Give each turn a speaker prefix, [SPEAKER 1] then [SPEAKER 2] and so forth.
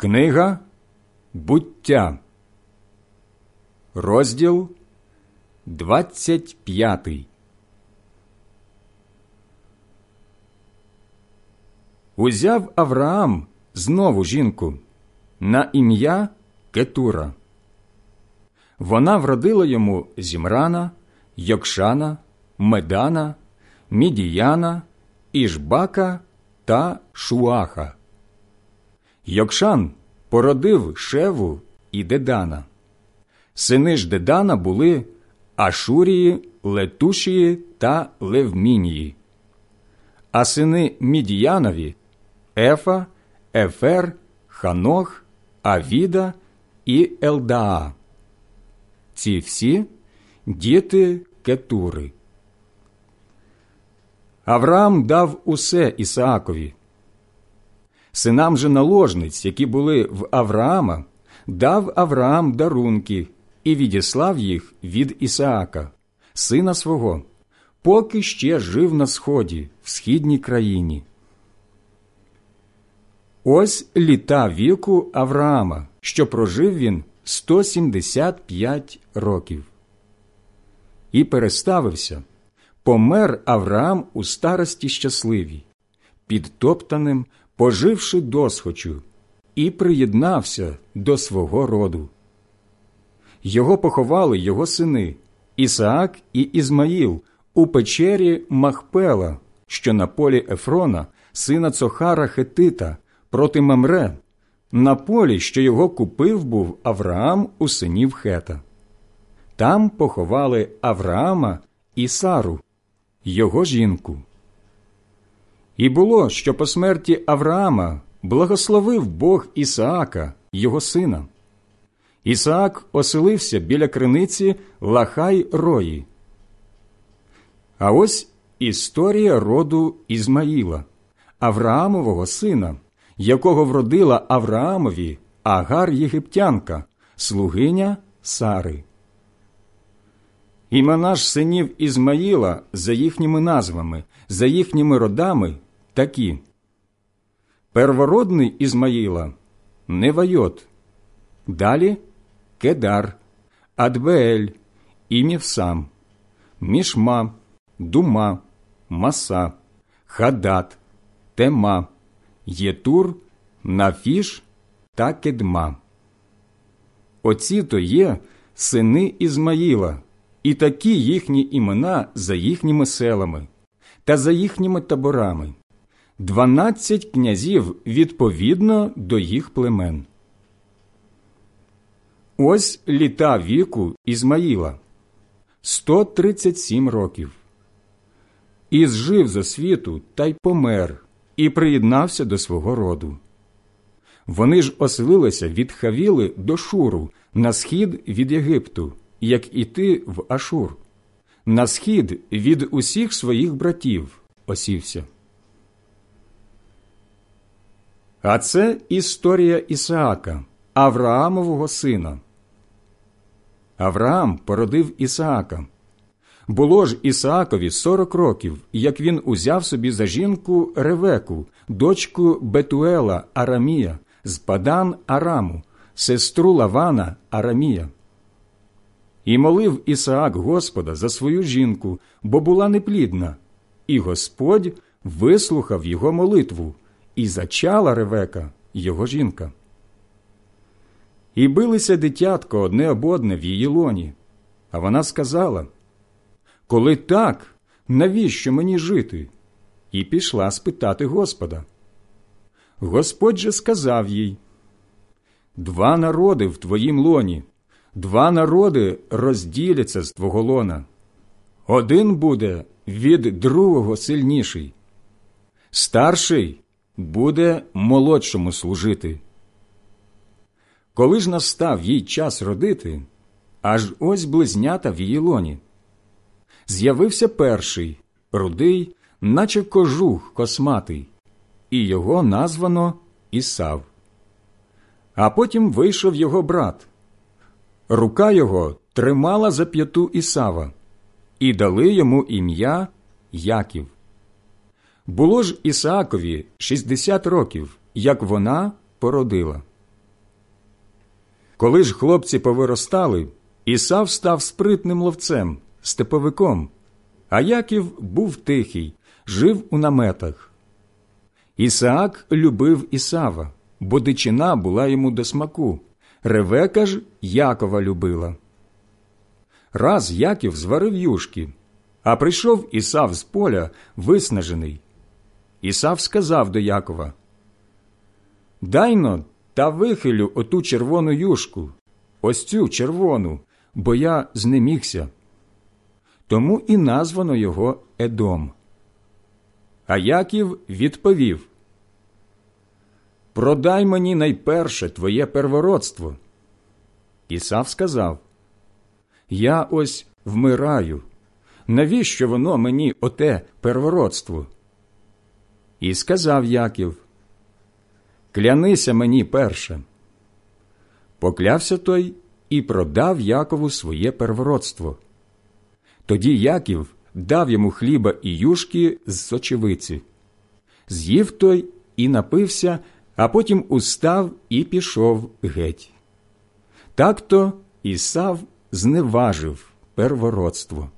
[SPEAKER 1] Книга буття, розділ 25 Узяв Авраам знову жінку на ім'я Кетура. Вона вродила йому Зімрана, Йокшана, Медана, Мідіяна, Ішбака та Шуаха. Йокшан породив Шеву і Дедана. Сини ж Дедана були Ашурії, Летушії та Левмінії. А сини Мідіянові Ефа, Ефер, Ханох, Авіда і Елдаа. Ці всі діти Кетури. Авраам дав усе Ісаакові. Синам же наложниць, які були в Авраама, дав Авраам дарунки і відіслав їх від Ісаака, сина свого, поки ще жив на сході, в східній країні. Ось літа віку Авраама, що прожив він 175 років. І переставився, помер Авраам у старості щасливій, підтоптаним, поживши досхочу, і приєднався до свого роду. Його поховали його сини Ісаак і Ізмаїл у печері Махпела, що на полі Ефрона, сина Цохара Хетита, проти Мамре, на полі, що його купив був Авраам у синів Хета. Там поховали Авраама і Сару, його жінку. І було, що по смерті Авраама благословив Бог Ісаака, його сина. Ісаак оселився біля криниці Лахай Рої. А ось історія роду Ізмаїла, Авраамового сина, якого вродила Авраамові Агар Єгиптянка, слугиня Сари. Імена ж синів Ізмаїла за їхніми назвами, за їхніми родами такі. Первородний Ізмаїла Невайот, далі Кедар, Адбеель, Імівсам, Мішма, Дума, Маса, Хадат, Тема, Єтур, Нафіш та Кедма. Оці то є сини Ізмаїла, і такі їхні імена за їхніми селами та за їхніми таборами, дванадцять князів відповідно до їх племен. Ось літа віку Ізмаїла 137 років. І зжив за світу та й помер, і приєднався до свого роду. Вони ж оселилися від Хавіли до Шуру на схід від Єгипту, як іти в Ашур, на схід від усіх своїх братів осівся. А це історія Ісаака, Авраамового сина. Авраам породив Ісаака. Було ж Ісаакові сорок років, як він узяв собі за жінку Ревеку, дочку Бетуела Арамія, з Падан Араму, сестру Лавана Арамія. І молив Ісаак Господа за свою жінку, бо була неплідна, і Господь вислухав його молитву, і зачала Ревека, його жінка. І билися дитятко одне об одне в її лоні. А вона сказала Коли так, навіщо мені жити? І пішла спитати Господа. Господь же сказав їй Два народи в твоїм лоні, два народи розділяться з твого лона. Один буде від другого сильніший, старший буде молодшому служити. Коли ж настав їй час родити, аж ось близнята в її лоні. З'явився перший, рудий, наче кожух косматий, і його названо Ісав. А потім вийшов його брат. Рука його тримала за п'яту Ісава, і дали йому ім'я Яків. Було ж Ісаакові шістдесят років, як вона породила. Коли ж хлопці повиростали, Ісав став спритним ловцем, степовиком, а Яків був тихий, жив у наметах. Ісаак любив Ісава, бо дичина була йому до смаку. Ревека ж Якова любила. Раз Яків зварив юшки, а прийшов Ісав з поля виснажений. Ісав сказав до Якова Дайно та вихилю оту червону юшку, ось цю червону, бо я знемігся. Тому і названо його Едом. А Яків відповів Продай мені найперше твоє первородство. Ісав сказав Я ось вмираю. Навіщо воно мені оте первородство? І сказав Яків Клянися мені перше. Поклявся той і продав Якову своє первородство. Тоді Яків дав йому хліба і юшки з сочевиці. З'їв той і напився, а потім устав і пішов геть. Так то Ісав зневажив первородство.